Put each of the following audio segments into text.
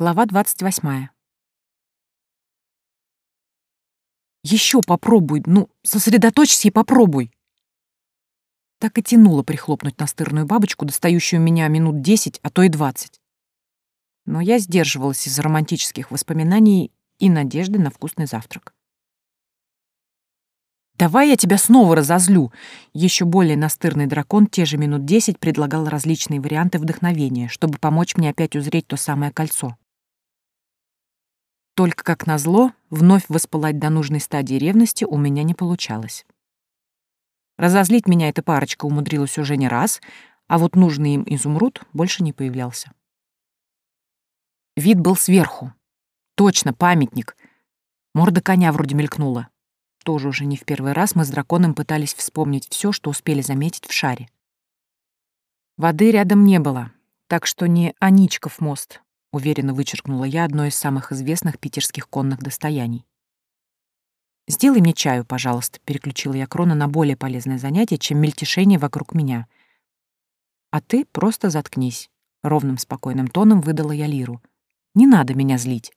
Глава двадцать восьмая. Еще попробуй, ну, сосредоточься и попробуй. Так и тянуло прихлопнуть настырную бабочку, достающую меня минут десять, а то и двадцать. Но я сдерживалась из-за романтических воспоминаний и надежды на вкусный завтрак. «Давай я тебя снова разозлю!» Еще более настырный дракон те же минут десять предлагал различные варианты вдохновения, чтобы помочь мне опять узреть то самое кольцо. Только, как назло, вновь воспылать до нужной стадии ревности у меня не получалось. Разозлить меня эта парочка умудрилась уже не раз, а вот нужный им изумруд больше не появлялся. Вид был сверху. Точно, памятник. Морда коня вроде мелькнула. Тоже уже не в первый раз мы с драконом пытались вспомнить все, что успели заметить в шаре. Воды рядом не было, так что не Аничков мост, уверенно вычеркнула я одно из самых известных питерских конных достояний. «Сделай мне чаю, пожалуйста», — переключила я Крона на более полезное занятие, чем мельтешение вокруг меня. «А ты просто заткнись», — ровным спокойным тоном выдала я Лиру. «Не надо меня злить».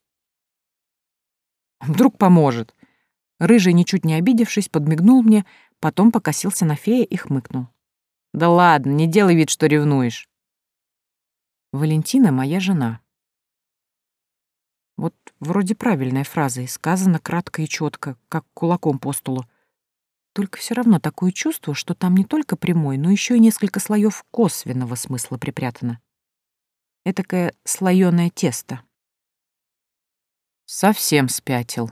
«Вдруг поможет», Рыжий, ничуть не обидевшись, подмигнул мне, потом покосился на фея и хмыкнул. «Да ладно, не делай вид, что ревнуешь». «Валентина — моя жена». Вот вроде правильная фраза, и сказана кратко и четко, как кулаком по столу. Только все равно такое чувство, что там не только прямой, но еще и несколько слоев косвенного смысла припрятано. Этакое слоеное тесто. Совсем спятил,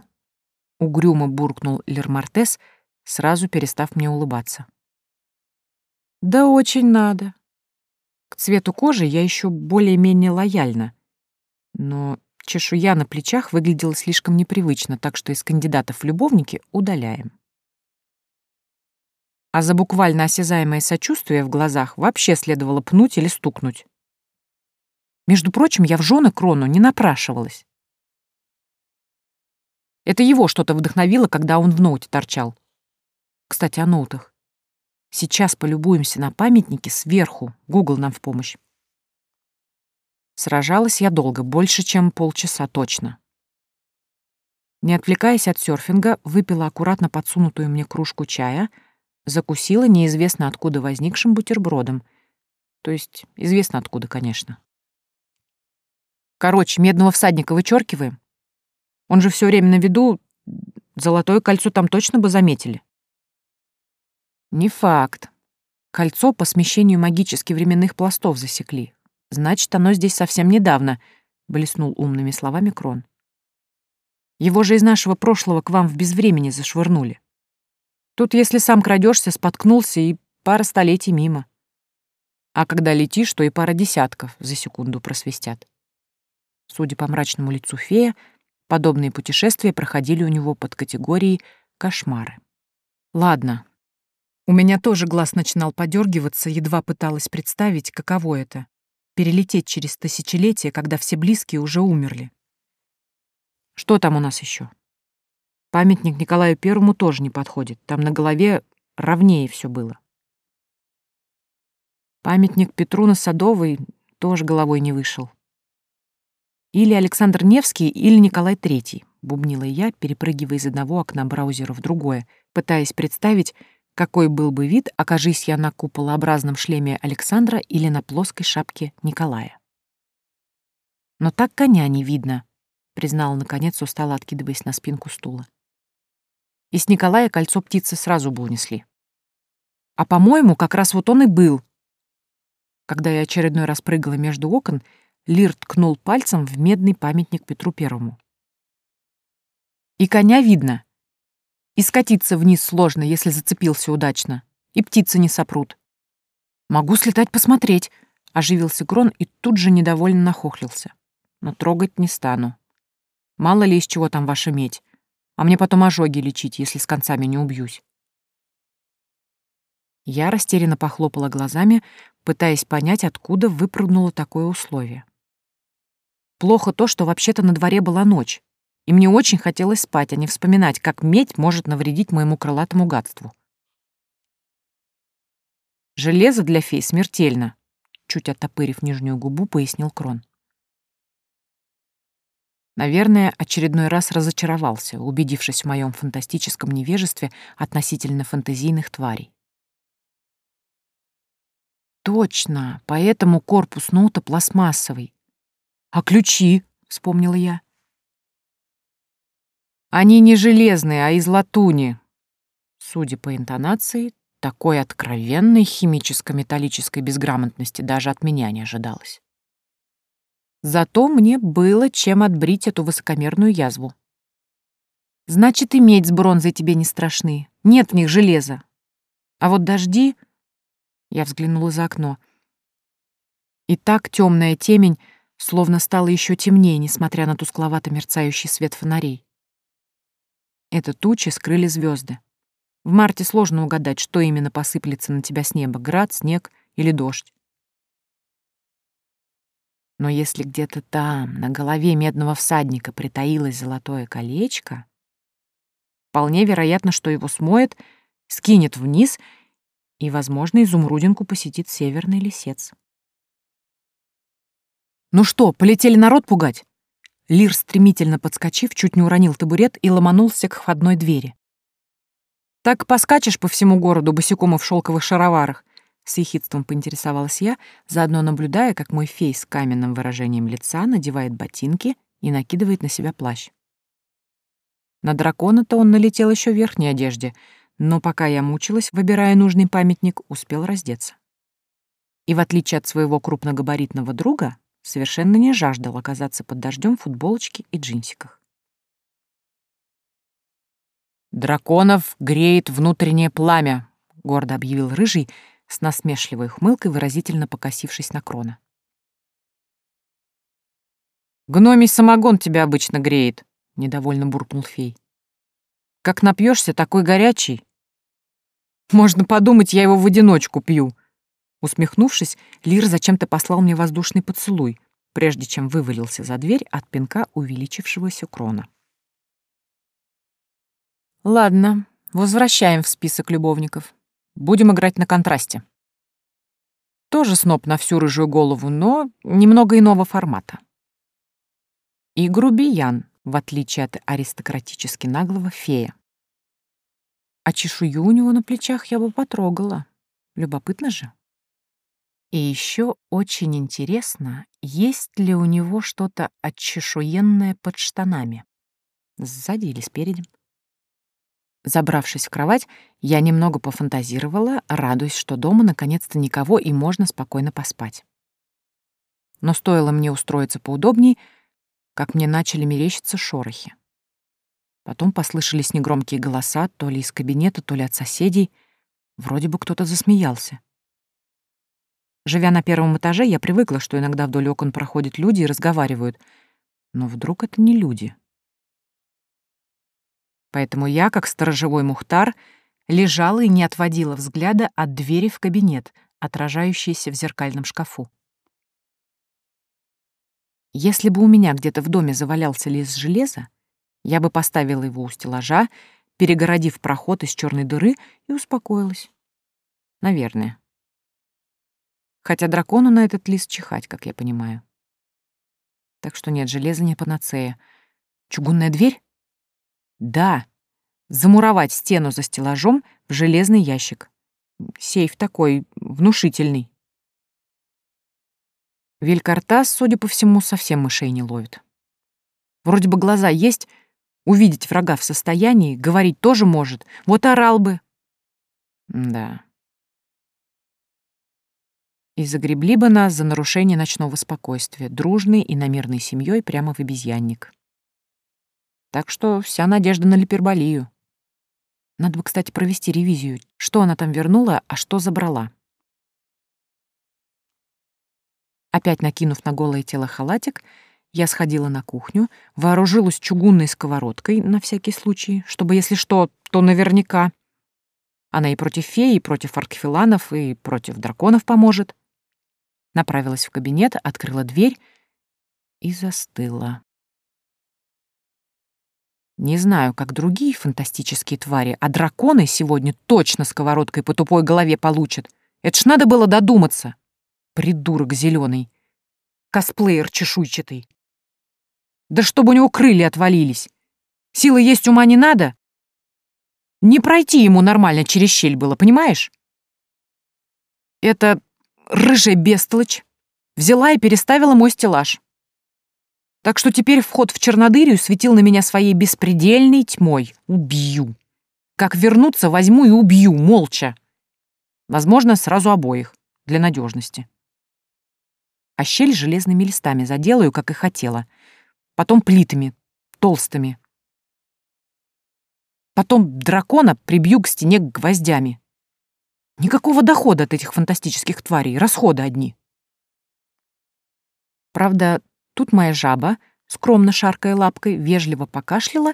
Угрюмо буркнул Лермартес, сразу перестав мне улыбаться. «Да очень надо. К цвету кожи я еще более-менее лояльна. Но чешуя на плечах выглядела слишком непривычно, так что из кандидатов в любовники удаляем. А за буквально осязаемое сочувствие в глазах вообще следовало пнуть или стукнуть. Между прочим, я в жены Крону не напрашивалась. Это его что-то вдохновило, когда он в ноуте торчал. Кстати, о ноутах. Сейчас полюбуемся на памятники сверху. Гугл нам в помощь. Сражалась я долго, больше, чем полчаса точно. Не отвлекаясь от серфинга, выпила аккуратно подсунутую мне кружку чая, закусила неизвестно откуда возникшим бутербродом. То есть известно откуда, конечно. Короче, медного всадника вычеркиваем, он же все время на виду, золотое кольцо там точно бы заметили. Не факт. Кольцо по смещению магически временных пластов засекли. Значит, оно здесь совсем недавно, блеснул умными словами Крон. Его же из нашего прошлого к вам в безвремени зашвырнули. Тут, если сам крадешься, споткнулся и пара столетий мимо. А когда летишь, то и пара десятков за секунду просвистят. Судя по мрачному лицу фея, Подобные путешествия проходили у него под категорией «кошмары». Ладно. У меня тоже глаз начинал подергиваться, едва пыталась представить, каково это — перелететь через тысячелетия, когда все близкие уже умерли. Что там у нас еще? Памятник Николаю Первому тоже не подходит. Там на голове ровнее все было. Памятник Петру на Садовой тоже головой не вышел. Или Александр Невский, или Николай Третий, бубнила я, перепрыгивая из одного окна браузера в другое, пытаясь представить, какой был бы вид, окажись я на куполообразном шлеме Александра или на плоской шапке Николая. «Но так коня не видно», — признала, наконец, устало откидываясь на спинку стула. И с Николая кольцо птицы сразу бы унесли. А, по-моему, как раз вот он и был. Когда я очередной раз прыгала между окон, Лир ткнул пальцем в медный памятник Петру Первому. И коня видно. И скатиться вниз сложно, если зацепился удачно. И птицы не сопрут. Могу слетать посмотреть, оживился Грон и тут же недовольно нахохлился. Но трогать не стану. Мало ли из чего там ваша медь. А мне потом ожоги лечить, если с концами не убьюсь. Я растерянно похлопала глазами, пытаясь понять, откуда выпрыгнуло такое условие. Плохо то, что вообще-то на дворе была ночь, и мне очень хотелось спать, а не вспоминать, как медь может навредить моему крылатому гадству. «Железо для фей смертельно», — чуть оттопырив нижнюю губу, пояснил Крон. Наверное, очередной раз разочаровался, убедившись в моем фантастическом невежестве относительно фантазийных тварей. Точно, поэтому корпус ноута пластмассовый. А ключи, вспомнила я. Они не железные, а из латуни. Судя по интонации, такой откровенной химическо-металлической безграмотности даже от меня не ожидалось. Зато мне было чем отбрить эту высокомерную язву. Значит, и медь с бронзой тебе не страшны. Нет в них железа. А вот дожди... Я взглянула за окно. И так темная темень словно стала еще темнее, несмотря на тускловато мерцающий свет фонарей. Это тучи скрыли звезды. В марте сложно угадать, что именно посыплется на тебя с неба — град, снег или дождь. Но если где-то там, на голове медного всадника, притаилось золотое колечко, вполне вероятно, что его смоет, скинет вниз, и, возможно, изумрудинку посетит северный лисец. «Ну что, полетели народ пугать?» Лир, стремительно подскочив, чуть не уронил табурет и ломанулся к входной двери. Так поскачешь по всему городу босиком и в шелковых шароварах. С ехидством поинтересовалась я, заодно наблюдая, как мой фей с каменным выражением лица надевает ботинки и накидывает на себя плащ. На дракона-то он налетел еще в верхней одежде, но пока я мучилась, выбирая нужный памятник, успел раздеться. И в отличие от своего крупногабаритного друга, совершенно не жаждал оказаться под дождем в футболочке и джинсиках. «Драконов греет внутреннее пламя», — гордо объявил Рыжий, с насмешливой хмылкой, выразительно покосившись на крона. «Гномий самогон тебя обычно греет», — недовольно буркнул фей. «Как напьешься, такой горячий». «Можно подумать, я его в одиночку пью». Усмехнувшись, Лир зачем-то послал мне воздушный поцелуй, прежде чем вывалился за дверь от пинка увеличившегося крона. Ладно, возвращаем в список любовников. Будем играть на контрасте. Тоже сноп на всю рыжую голову, но немного иного формата. И грубиян, в отличие от аристократически наглого фея. А чешую у него на плечах я бы потрогала. Любопытно же. И еще очень интересно, есть ли у него что-то отчешуенное под штанами. Сзади или спереди. Забравшись в кровать, я немного пофантазировала, радуясь, что дома наконец-то никого и можно спокойно поспать. Но стоило мне устроиться поудобней, как мне начали мерещиться шорохи. Потом послышались негромкие голоса, то ли из кабинета, то ли от соседей. Вроде бы кто-то засмеялся. Живя на первом этаже, я привыкла, что иногда вдоль окон проходят люди и разговаривают. Но вдруг это не люди. Поэтому я, как сторожевой Мухтар, лежала и не отводила взгляда от двери в кабинет, отражающейся в зеркальном шкафу. Если бы у меня где-то в доме завалялся лист железа, я бы поставила его у стеллажа, перегородив проход из черной дыры, и успокоилась. Наверное. Хотя дракону на этот лист чихать, как я понимаю. Так что нет, железа не панацея. Чугунная дверь? Да, замуровать стену за стеллажом в железный ящик. Сейф такой, внушительный. Велькартас, судя по всему, совсем мышей не ловит. Вроде бы глаза есть, увидеть врага в состоянии, говорить тоже может. Вот орал бы. Да. И загребли бы нас за нарушение ночного спокойствия, дружной и намерной семьей прямо в обезьянник. Так что вся надежда на липерболию. Надо бы, кстати, провести ревизию. Что она там вернула, а что забрала. Опять накинув на голое тело халатик, я сходила на кухню, вооружилась чугунной сковородкой на всякий случай, чтобы, если что, то наверняка. Она и против феи, и против аркфиланов, и против драконов поможет. Направилась в кабинет, открыла дверь и застыла. Не знаю, как другие фантастические твари, а драконы сегодня точно сковородкой по тупой голове получат. Это ж надо было додуматься. Придурок зеленый, Косплеер чешуйчатый. Да чтобы у него крылья отвалились. Силы есть, ума не надо. Не пройти ему нормально через щель было, понимаешь? Это рыжая бестолочь взяла и переставила мой стеллаж. Так что теперь вход в Чернодырию светил на меня своей беспредельной тьмой. Убью. Как вернуться, возьму и убью, молча. Возможно, сразу обоих, для надежности. А щель железными листами заделаю, как и хотела. Потом плитами, толстыми. Потом дракона прибью к стене гвоздями. Никакого дохода от этих фантастических тварей, расходы одни. Правда, тут моя жаба, скромно шаркая лапкой, вежливо покашляла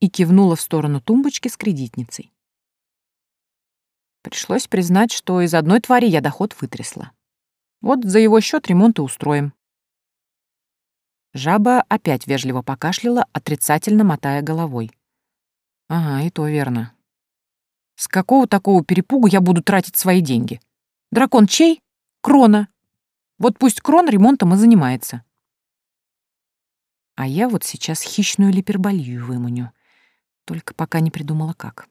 и кивнула в сторону тумбочки с кредитницей. Пришлось признать, что из одной твари я доход вытрясла. Вот за его счет ремонт и устроим. Жаба опять вежливо покашляла, отрицательно мотая головой. Ага, и то верно. С какого такого перепугу я буду тратить свои деньги? Дракон чей? Крона. Вот пусть Крон ремонтом и занимается. А я вот сейчас хищную липерболию выманю. Только пока не придумала как.